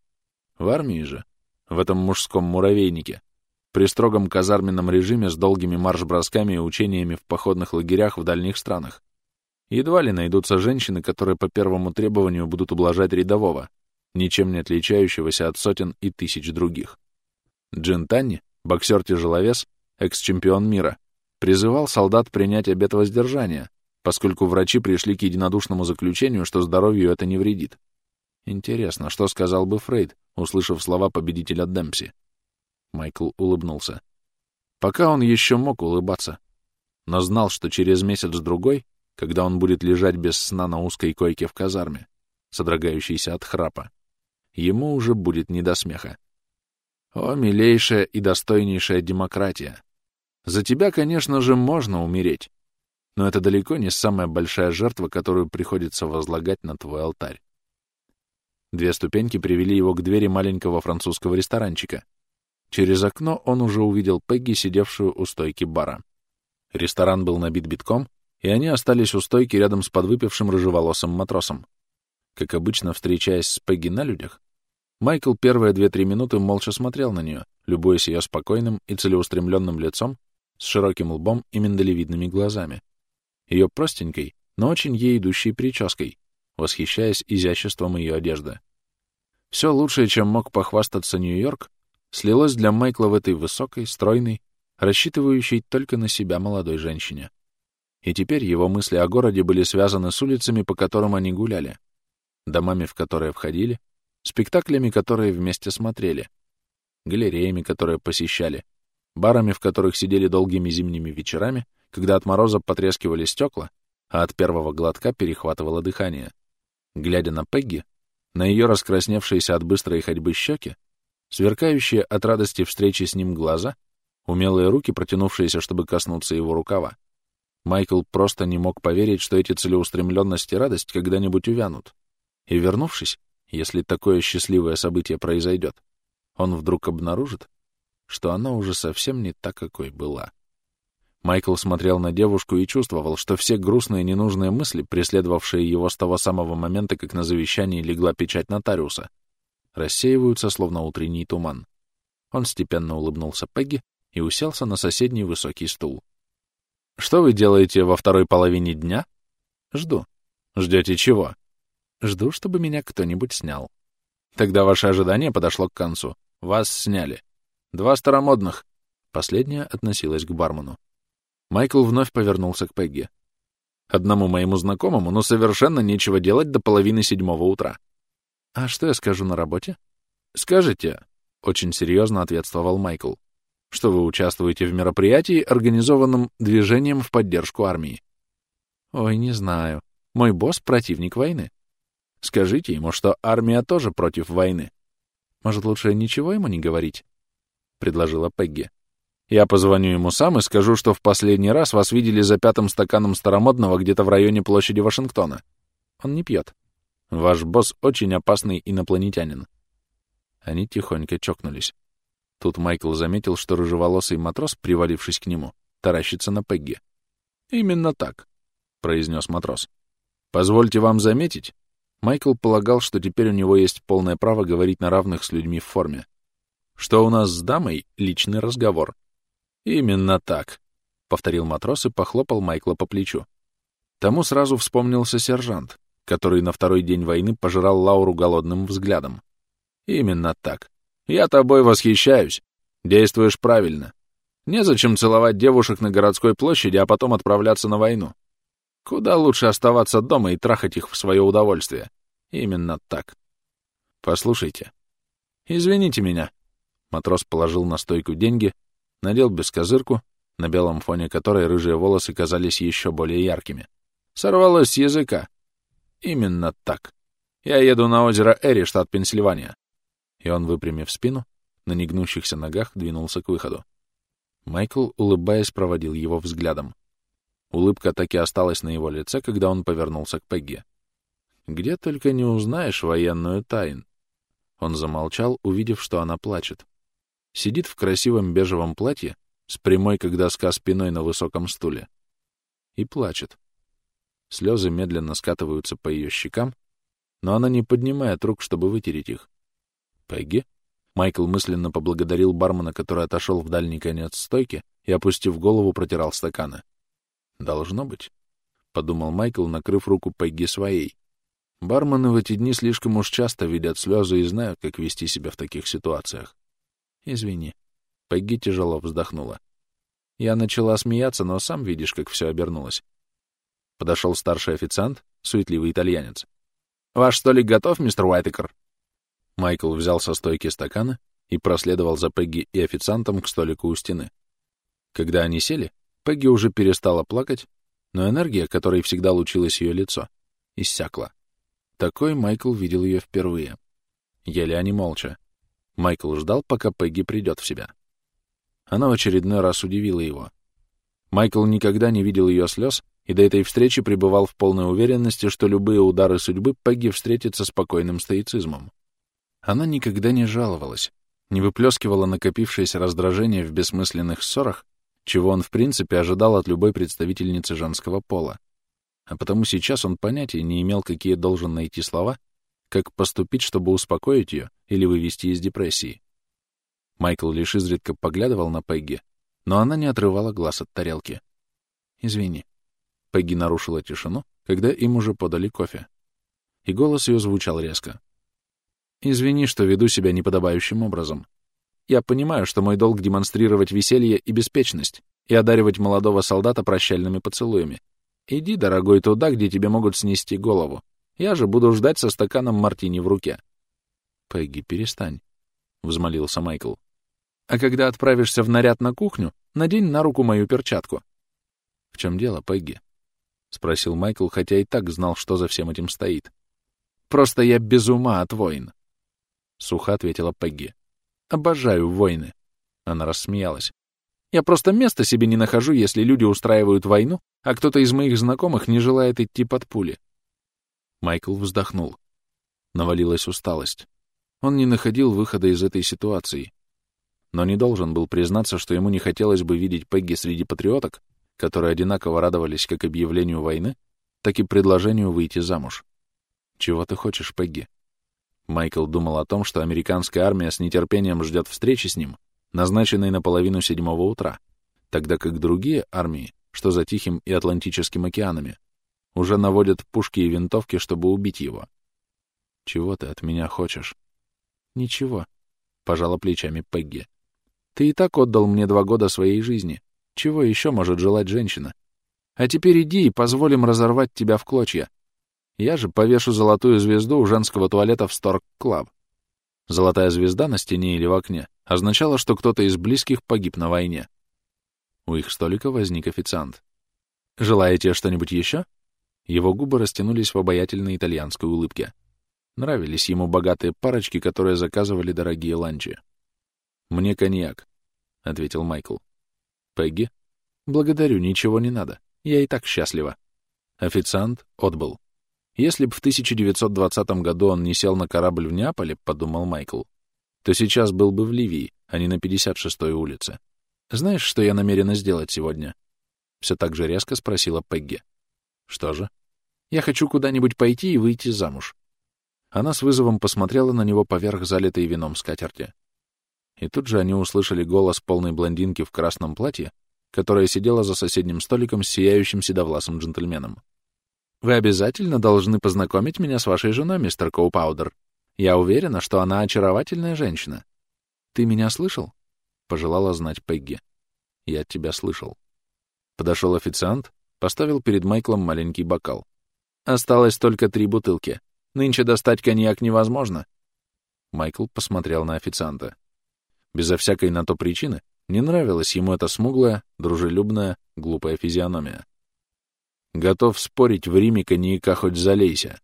В армии же, в этом мужском муравейнике, при строгом казарменном режиме с долгими марш-бросками и учениями в походных лагерях в дальних странах, едва ли найдутся женщины, которые по первому требованию будут ублажать рядового, ничем не отличающегося от сотен и тысяч других. Джин Танни, боксер-тяжеловес, экс-чемпион мира, призывал солдат принять обет воздержания, поскольку врачи пришли к единодушному заключению, что здоровью это не вредит. Интересно, что сказал бы Фрейд, услышав слова победителя Демпси? Майкл улыбнулся. Пока он еще мог улыбаться, но знал, что через месяц-другой, когда он будет лежать без сна на узкой койке в казарме, содрогающейся от храпа, ему уже будет не до смеха. О, милейшая и достойнейшая демократия! За тебя, конечно же, можно умереть, но это далеко не самая большая жертва, которую приходится возлагать на твой алтарь. Две ступеньки привели его к двери маленького французского ресторанчика. Через окно он уже увидел Пегги, сидевшую у стойки бара. Ресторан был набит битком, и они остались у стойки рядом с подвыпившим рыжеволосым матросом. Как обычно, встречаясь с Пегги на людях, Майкл первые две-три минуты молча смотрел на нее, любуясь ее спокойным и целеустремленным лицом, с широким лбом и миндалевидными глазами. Ее простенькой, но очень ей идущей прической, восхищаясь изяществом ее одежды. Все лучшее, чем мог похвастаться Нью-Йорк, слилось для Майкла в этой высокой, стройной, рассчитывающей только на себя молодой женщине. И теперь его мысли о городе были связаны с улицами, по которым они гуляли, домами, в которые входили, спектаклями, которые вместе смотрели, галереями, которые посещали, барами, в которых сидели долгими зимними вечерами, когда от мороза потрескивали стекла, а от первого глотка перехватывало дыхание. Глядя на Пегги, на ее раскрасневшиеся от быстрой ходьбы щеки, сверкающие от радости встречи с ним глаза, умелые руки, протянувшиеся, чтобы коснуться его рукава, Майкл просто не мог поверить, что эти целеустремленность и радость когда-нибудь увянут. И вернувшись, если такое счастливое событие произойдет, он вдруг обнаружит, что она уже совсем не та, какой была. Майкл смотрел на девушку и чувствовал, что все грустные ненужные мысли, преследовавшие его с того самого момента, как на завещании легла печать нотариуса, рассеиваются, словно утренний туман. Он степенно улыбнулся Пегги и уселся на соседний высокий стул. «Что вы делаете во второй половине дня?» «Жду». «Ждете чего?» «Жду, чтобы меня кто-нибудь снял». «Тогда ваше ожидание подошло к концу. Вас сняли. Два старомодных». Последняя относилась к бармену. Майкл вновь повернулся к Пегги. Одному моему знакомому, ну, совершенно нечего делать до половины седьмого утра. «А что я скажу на работе?» «Скажете», — очень серьезно ответствовал Майкл, «что вы участвуете в мероприятии, организованном движением в поддержку армии». «Ой, не знаю. Мой босс — противник войны. Скажите ему, что армия тоже против войны. Может, лучше ничего ему не говорить?» — предложила Пегги. Я позвоню ему сам и скажу, что в последний раз вас видели за пятым стаканом старомодного где-то в районе площади Вашингтона. Он не пьет. Ваш босс очень опасный инопланетянин. Они тихонько чокнулись. Тут Майкл заметил, что рыжеволосый матрос, привалившись к нему, таращится на Пегги. «Именно так», — произнес матрос. «Позвольте вам заметить». Майкл полагал, что теперь у него есть полное право говорить на равных с людьми в форме. «Что у нас с дамой — личный разговор. «Именно так», — повторил матрос и похлопал Майкла по плечу. Тому сразу вспомнился сержант, который на второй день войны пожирал Лауру голодным взглядом. «Именно так. Я тобой восхищаюсь. Действуешь правильно. Незачем целовать девушек на городской площади, а потом отправляться на войну. Куда лучше оставаться дома и трахать их в свое удовольствие. Именно так. Послушайте. Извините меня. Матрос положил на стойку деньги, надел бескозырку, на белом фоне которой рыжие волосы казались еще более яркими. Сорвалось с языка. Именно так. Я еду на озеро Эри, штат Пенсильвания. И он, выпрямив спину, на негнущихся ногах двинулся к выходу. Майкл, улыбаясь, проводил его взглядом. Улыбка так и осталась на его лице, когда он повернулся к Пегги. «Где только не узнаешь военную тайн». Он замолчал, увидев, что она плачет. Сидит в красивом бежевом платье, с прямой, как доска, спиной на высоком стуле. И плачет. Слезы медленно скатываются по ее щекам, но она не поднимает рук, чтобы вытереть их. «Пегги?» Майкл мысленно поблагодарил бармена, который отошел в дальний конец стойки и, опустив голову, протирал стаканы. «Должно быть», — подумал Майкл, накрыв руку Пегги своей. Бармены в эти дни слишком уж часто видят слезы и знают, как вести себя в таких ситуациях. Извини. Пегги тяжело вздохнула. Я начала смеяться, но сам видишь, как все обернулось. Подошел старший официант, суетливый итальянец. «Ваш столик готов, мистер Уайтекер?» Майкл взял со стойки стаканы и проследовал за Пегги и официантом к столику у стены. Когда они сели, Пегги уже перестала плакать, но энергия, которой всегда лучилось ее лицо, иссякла. Такой Майкл видел ее впервые. Ели они молча. Майкл ждал, пока Пегги придет в себя. Она в очередной раз удивила его. Майкл никогда не видел ее слез и до этой встречи пребывал в полной уверенности, что любые удары судьбы Пегги встретит со спокойным стоицизмом. Она никогда не жаловалась, не выплескивала накопившееся раздражение в бессмысленных ссорах, чего он в принципе ожидал от любой представительницы женского пола. А потому сейчас он понятия не имел, какие должен найти слова, как поступить, чтобы успокоить ее или вывести из депрессии. Майкл лишь изредка поглядывал на Пегги, но она не отрывала глаз от тарелки. «Извини». Пегги нарушила тишину, когда им уже подали кофе. И голос ее звучал резко. «Извини, что веду себя неподобающим образом. Я понимаю, что мой долг демонстрировать веселье и беспечность и одаривать молодого солдата прощальными поцелуями. Иди, дорогой, туда, где тебе могут снести голову. Я же буду ждать со стаканом мартини в руке». «Пегги, перестань», — взмолился Майкл. «А когда отправишься в наряд на кухню, надень на руку мою перчатку». «В чем дело, Пегги?» — спросил Майкл, хотя и так знал, что за всем этим стоит. «Просто я без ума от войн», — сухо ответила Пегги. «Обожаю войны». Она рассмеялась. «Я просто места себе не нахожу, если люди устраивают войну, а кто-то из моих знакомых не желает идти под пули». Майкл вздохнул. Навалилась усталость. Он не находил выхода из этой ситуации. Но не должен был признаться, что ему не хотелось бы видеть Пегги среди патриоток, которые одинаково радовались как объявлению войны, так и предложению выйти замуж. «Чего ты хочешь, Пегги?» Майкл думал о том, что американская армия с нетерпением ждет встречи с ним, назначенной на половину седьмого утра, тогда как другие армии, что за Тихим и Атлантическим океанами, уже наводят пушки и винтовки, чтобы убить его. «Чего ты от меня хочешь?» «Ничего», — пожала плечами Пегги. «Ты и так отдал мне два года своей жизни. Чего еще может желать женщина? А теперь иди и позволим разорвать тебя в клочья. Я же повешу золотую звезду у женского туалета в Сторк-Клаб. Золотая звезда на стене или в окне означала, что кто-то из близких погиб на войне. У их столика возник официант. «Желаете что-нибудь еще?» Его губы растянулись в обаятельной итальянской улыбке. Нравились ему богатые парочки, которые заказывали дорогие ланчи. «Мне коньяк», — ответил Майкл. Пегги? Благодарю, ничего не надо. Я и так счастлива. Официант отбыл. Если б в 1920 году он не сел на корабль в Неаполе, подумал Майкл, то сейчас был бы в Ливии, а не на 56-й улице. Знаешь, что я намерена сделать сегодня? Все так же резко спросила Пегги. Что же? Я хочу куда-нибудь пойти и выйти замуж. Она с вызовом посмотрела на него поверх залитой вином скатерти. И тут же они услышали голос полной блондинки в красном платье, которая сидела за соседним столиком с сияющим седовласым джентльменом. «Вы обязательно должны познакомить меня с вашей женой, мистер Коупаудер. Я уверена, что она очаровательная женщина». «Ты меня слышал?» — пожелала знать Пегги. «Я тебя слышал». Подошел официант, поставил перед Майклом маленький бокал. «Осталось только три бутылки. Нынче достать коньяк невозможно». Майкл посмотрел на официанта. Безо всякой на то причины не нравилась ему эта смуглая, дружелюбная, глупая физиономия. Готов спорить, в Риме коньяка хоть залейся.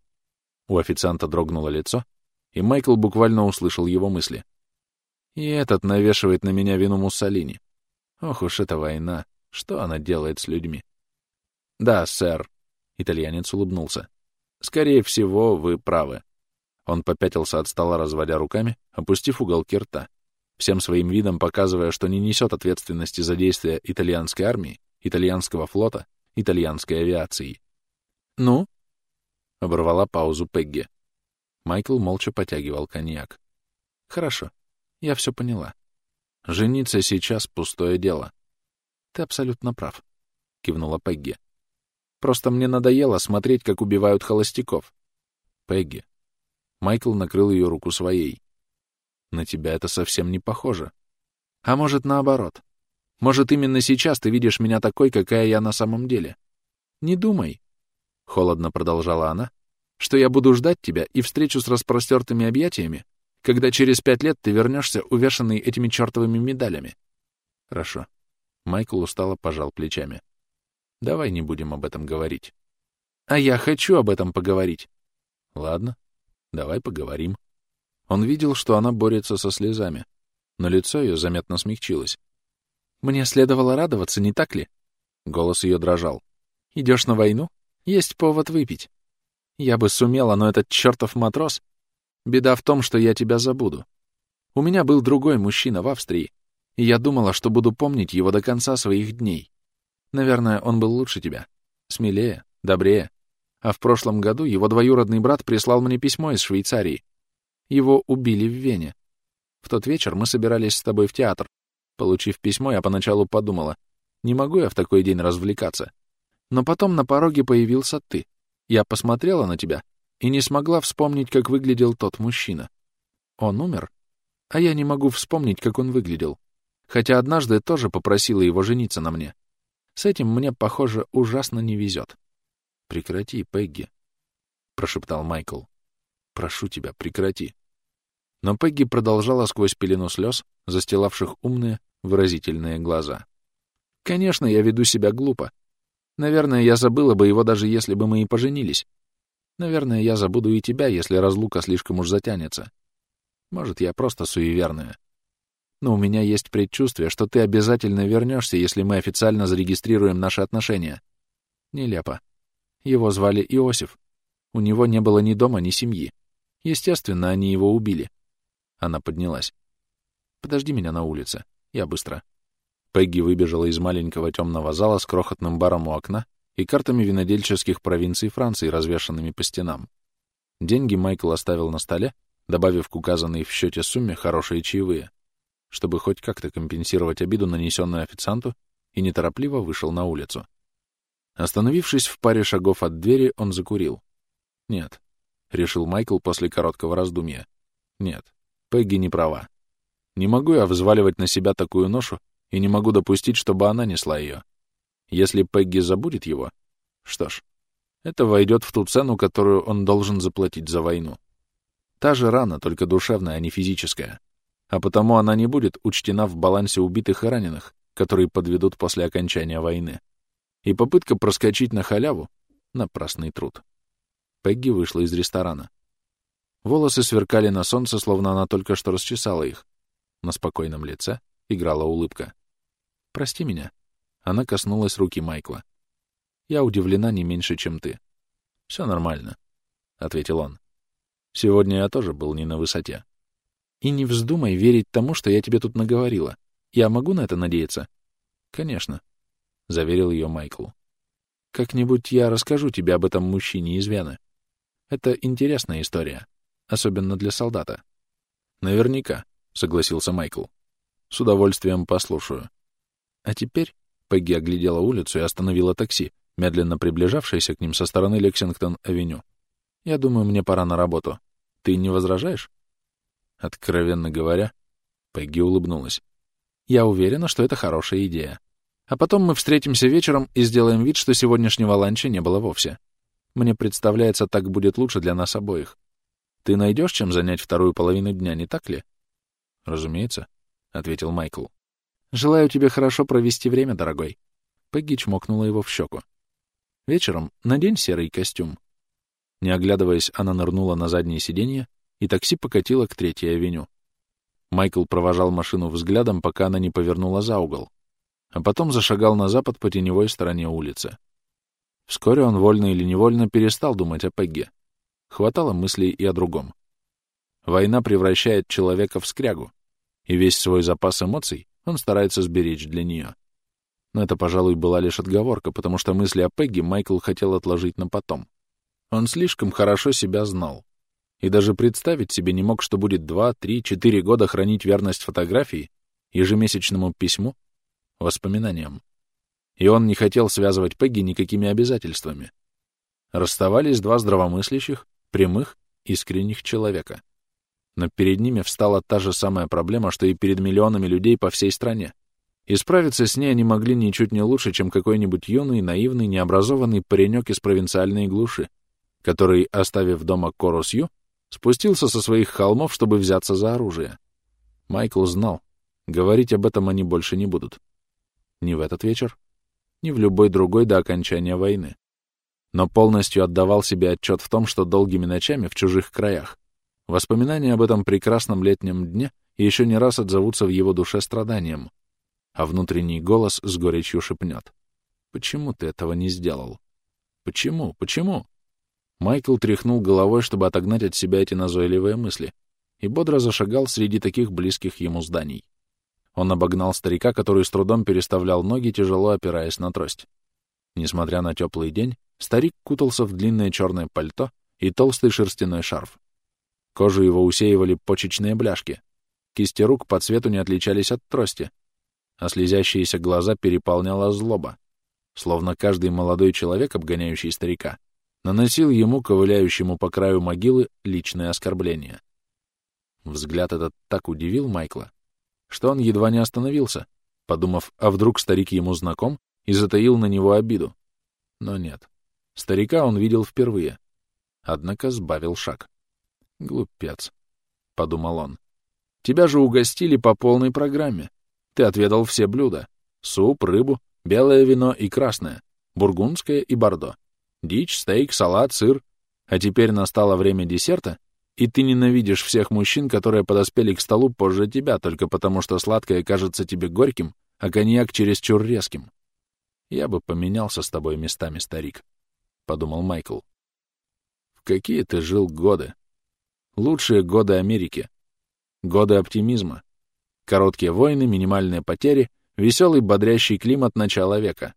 У официанта дрогнуло лицо, и Майкл буквально услышал его мысли. И этот навешивает на меня вину Муссолини. Ох уж эта война, что она делает с людьми? Да, сэр, — итальянец улыбнулся. Скорее всего, вы правы. Он попятился от стола, разводя руками, опустив уголки рта всем своим видом показывая, что не несет ответственности за действия итальянской армии, итальянского флота, итальянской авиации. «Ну?» — оборвала паузу Пегги. Майкл молча потягивал коньяк. «Хорошо, я все поняла. Жениться сейчас — пустое дело. Ты абсолютно прав», — кивнула Пегги. «Просто мне надоело смотреть, как убивают холостяков». «Пегги». Майкл накрыл ее руку своей. На тебя это совсем не похоже. А может, наоборот. Может, именно сейчас ты видишь меня такой, какая я на самом деле. Не думай, — холодно продолжала она, — что я буду ждать тебя и встречу с распростертыми объятиями, когда через пять лет ты вернешься, увешанный этими чертовыми медалями. Хорошо. Майкл устало пожал плечами. Давай не будем об этом говорить. А я хочу об этом поговорить. Ладно, давай поговорим. Он видел, что она борется со слезами, но лицо ее заметно смягчилось. «Мне следовало радоваться, не так ли?» Голос ее дрожал. «Идешь на войну? Есть повод выпить. Я бы сумела, но этот чертов матрос... Беда в том, что я тебя забуду. У меня был другой мужчина в Австрии, и я думала, что буду помнить его до конца своих дней. Наверное, он был лучше тебя. Смелее, добрее. А в прошлом году его двоюродный брат прислал мне письмо из Швейцарии. Его убили в Вене. В тот вечер мы собирались с тобой в театр. Получив письмо, я поначалу подумала, не могу я в такой день развлекаться. Но потом на пороге появился ты. Я посмотрела на тебя и не смогла вспомнить, как выглядел тот мужчина. Он умер, а я не могу вспомнить, как он выглядел. Хотя однажды тоже попросила его жениться на мне. С этим мне, похоже, ужасно не везет. «Прекрати, Пегги», — прошептал Майкл. «Прошу тебя, прекрати». Но Пегги продолжала сквозь пелену слез, застилавших умные, выразительные глаза. «Конечно, я веду себя глупо. Наверное, я забыла бы его, даже если бы мы и поженились. Наверное, я забуду и тебя, если разлука слишком уж затянется. Может, я просто суеверная. Но у меня есть предчувствие, что ты обязательно вернешься, если мы официально зарегистрируем наши отношения. Нелепо. Его звали Иосиф. У него не было ни дома, ни семьи. Естественно, они его убили. Она поднялась. «Подожди меня на улице. Я быстро». Пегги выбежала из маленького темного зала с крохотным баром у окна и картами винодельческих провинций Франции, развешанными по стенам. Деньги Майкл оставил на столе, добавив к указанной в счете сумме хорошие чаевые, чтобы хоть как-то компенсировать обиду, нанесенную официанту, и неторопливо вышел на улицу. Остановившись в паре шагов от двери, он закурил. «Нет», — решил Майкл после короткого раздумья. «Нет, Пегги не права. Не могу я взваливать на себя такую ношу и не могу допустить, чтобы она несла ее. Если Пегги забудет его, что ж, это войдет в ту цену, которую он должен заплатить за войну. Та же рана, только душевная, а не физическая. А потому она не будет учтена в балансе убитых и раненых, которые подведут после окончания войны и попытка проскочить на халяву — напрасный труд. Пегги вышла из ресторана. Волосы сверкали на солнце, словно она только что расчесала их. На спокойном лице играла улыбка. «Прости меня». Она коснулась руки Майкла. «Я удивлена не меньше, чем ты». «Все нормально», — ответил он. «Сегодня я тоже был не на высоте». «И не вздумай верить тому, что я тебе тут наговорила. Я могу на это надеяться?» «Конечно», — заверил ее Майкл. «Как-нибудь я расскажу тебе об этом мужчине из Вены. Это интересная история, особенно для солдата». «Наверняка», — согласился Майкл. «С удовольствием послушаю». А теперь Пегги оглядела улицу и остановила такси, медленно приближавшееся к ним со стороны Лексингтон-авеню. «Я думаю, мне пора на работу. Ты не возражаешь?» Откровенно говоря, Пегги улыбнулась. «Я уверена, что это хорошая идея. А потом мы встретимся вечером и сделаем вид, что сегодняшнего ланча не было вовсе. Мне представляется, так будет лучше для нас обоих. Ты найдешь чем занять вторую половину дня, не так ли? — Разумеется, — ответил Майкл. — Желаю тебе хорошо провести время, дорогой. Пегги чмокнула его в щеку. Вечером надень серый костюм. Не оглядываясь, она нырнула на заднее сиденье, и такси покатило к Третьей авеню. Майкл провожал машину взглядом, пока она не повернула за угол, а потом зашагал на запад по теневой стороне улицы. Вскоре он вольно или невольно перестал думать о Пегге. Хватало мыслей и о другом. Война превращает человека в скрягу, и весь свой запас эмоций он старается сберечь для нее. Но это, пожалуй, была лишь отговорка, потому что мысли о Пегге Майкл хотел отложить на потом. Он слишком хорошо себя знал. И даже представить себе не мог, что будет два, три, четыре года хранить верность фотографии, ежемесячному письму воспоминаниям. И он не хотел связывать Пегги никакими обязательствами. Расставались два здравомыслящих, прямых, искренних человека. Но перед ними встала та же самая проблема, что и перед миллионами людей по всей стране. И справиться с ней они могли ничуть не лучше, чем какой-нибудь юный, наивный, необразованный паренек из провинциальной глуши, который, оставив дома Коросью, спустился со своих холмов, чтобы взяться за оружие. Майкл знал, говорить об этом они больше не будут. Ни в этот вечер, ни в любой другой до окончания войны. Но полностью отдавал себе отчет в том, что долгими ночами в чужих краях воспоминания об этом прекрасном летнем дне еще не раз отзовутся в его душе страданием, а внутренний голос с горечью шепнет. «Почему ты этого не сделал? Почему? Почему?» Майкл тряхнул головой, чтобы отогнать от себя эти назойливые мысли, и бодро зашагал среди таких близких ему зданий. Он обогнал старика, который с трудом переставлял ноги, тяжело опираясь на трость. Несмотря на теплый день, старик кутался в длинное черное пальто и толстый шерстяной шарф. Кожу его усеивали почечные бляшки. Кисти рук по цвету не отличались от трости, а слезящиеся глаза переполняла злоба, словно каждый молодой человек, обгоняющий старика, наносил ему, ковыляющему по краю могилы, личное оскорбление. Взгляд этот так удивил Майкла, что он едва не остановился, подумав, а вдруг старик ему знаком, и затаил на него обиду. Но нет. Старика он видел впервые. Однако сбавил шаг. «Глупец», — подумал он. «Тебя же угостили по полной программе. Ты отведал все блюда. Суп, рыбу, белое вино и красное, бургундское и бордо. Дичь, стейк, салат, сыр. А теперь настало время десерта, и ты ненавидишь всех мужчин, которые подоспели к столу позже тебя, только потому что сладкое кажется тебе горьким, а коньяк чересчур резким. Я бы поменялся с тобой местами, старик, — подумал Майкл. В какие ты жил годы? Лучшие годы Америки. Годы оптимизма. Короткие войны, минимальные потери, веселый бодрящий климат начала века.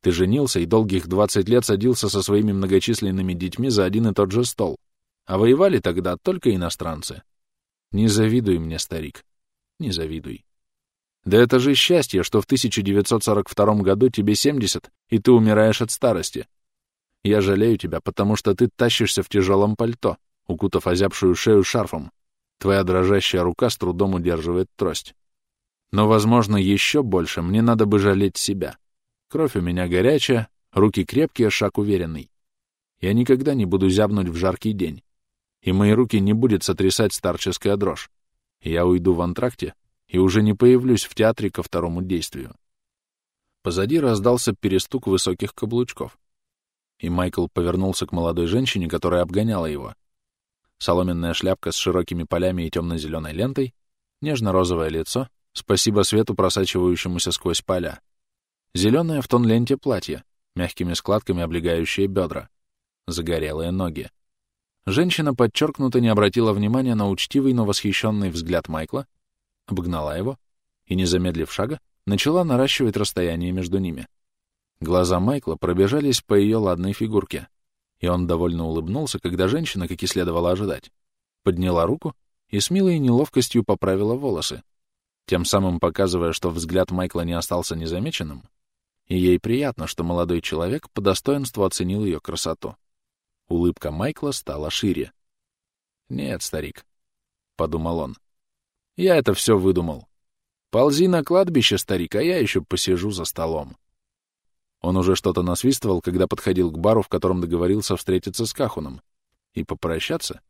Ты женился и долгих 20 лет садился со своими многочисленными детьми за один и тот же стол. А воевали тогда только иностранцы. Не завидуй мне, старик. Не завидуй. Да это же счастье, что в 1942 году тебе 70, и ты умираешь от старости. Я жалею тебя, потому что ты тащишься в тяжелом пальто, укутав озябшую шею шарфом. Твоя дрожащая рука с трудом удерживает трость. Но, возможно, еще больше мне надо бы жалеть себя. Кровь у меня горячая, руки крепкие, шаг уверенный. Я никогда не буду зябнуть в жаркий день и мои руки не будет сотрясать старческая дрожь. Я уйду в антракте и уже не появлюсь в театре ко второму действию. Позади раздался перестук высоких каблучков, и Майкл повернулся к молодой женщине, которая обгоняла его. Соломенная шляпка с широкими полями и темно-зеленой лентой, нежно-розовое лицо, спасибо свету, просачивающемуся сквозь поля. Зеленое в тон ленте платье, мягкими складками облегающие бедра, загорелые ноги. Женщина подчеркнуто не обратила внимания на учтивый, но восхищенный взгляд Майкла, обогнала его и, не замедлив шага, начала наращивать расстояние между ними. Глаза Майкла пробежались по ее ладной фигурке, и он довольно улыбнулся, когда женщина, как и следовало ожидать, подняла руку и с милой неловкостью поправила волосы, тем самым показывая, что взгляд Майкла не остался незамеченным, и ей приятно, что молодой человек по достоинству оценил ее красоту. Улыбка Майкла стала шире. «Нет, старик», — подумал он, — «я это все выдумал. Ползи на кладбище, старик, а я еще посижу за столом». Он уже что-то насвистывал, когда подходил к бару, в котором договорился встретиться с Кахуном, и попрощаться,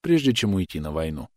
прежде чем уйти на войну.